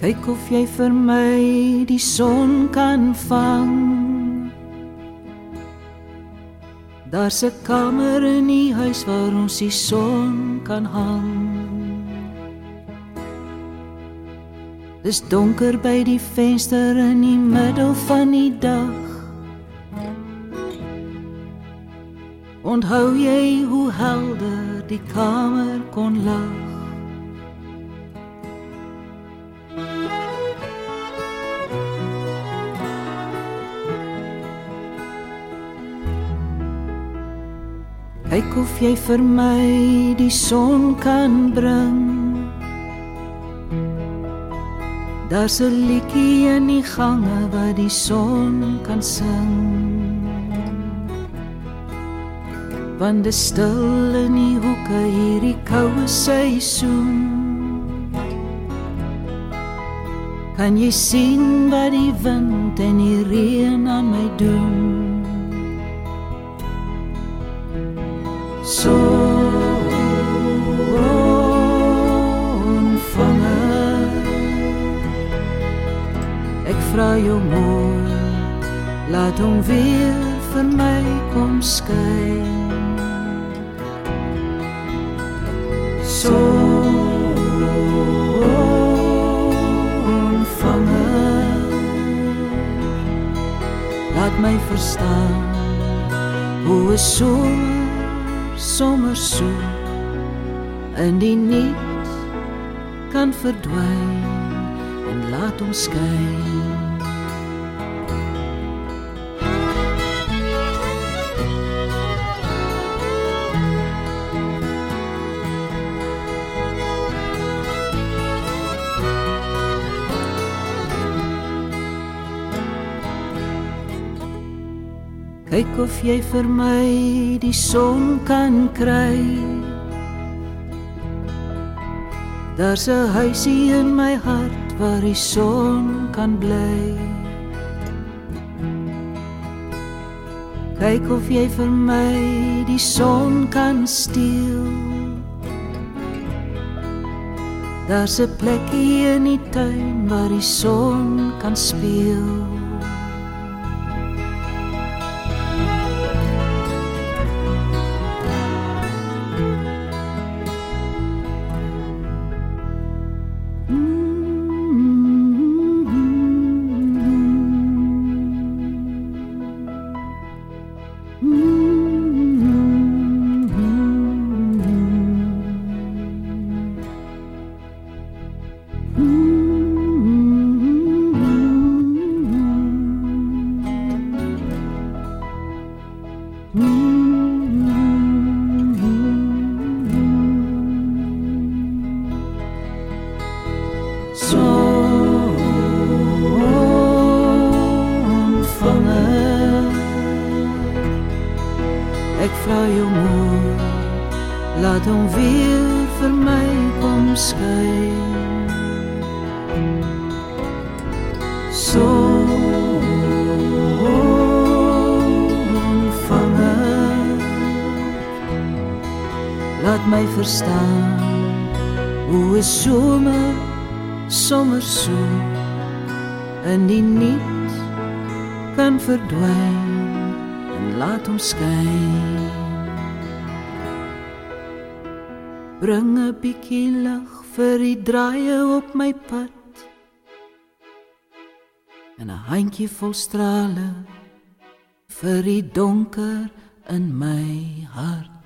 Kyk of jy vir my die son kan vang. Daar's 'n kamer in die huis waar ons die son kan hang. Dis donker by die venster in die middel van die dag. Onthou jy hoe helder die kamer kon lag? Kyk of jy vir my die son kan bring. Daar's 'n liedjie in die gange wat die son kan sing. Want dit stil in die hoeke hierdie koue seisoen. Kan jy sien wat die wind en die reën aan my doen? So ontvangen. Ek vra jou mooi, laat hom weer vir my kom skyn. So ontvangen. Laat my verstaan hoe is soms sommer so in die niet kan verdwyn en laat ons skyn Kyk of jy vir my die son kan kry. Daar's 'n huisie in my hart waar die son kan bly. Kyk of jy vir my die son kan steel. Daar's 'n plekkie in die tuin waar die son kan speel. Ek laat hom weer vir my kom skyn. So ontvangen. Laat my verstaan hoe is somer sommer so in die niet kan verdwyn en laat hom skyn. Bring 'n bietjie lig vir die draaie op my pad. En 'n handjie vol strale vir die donker in my hart.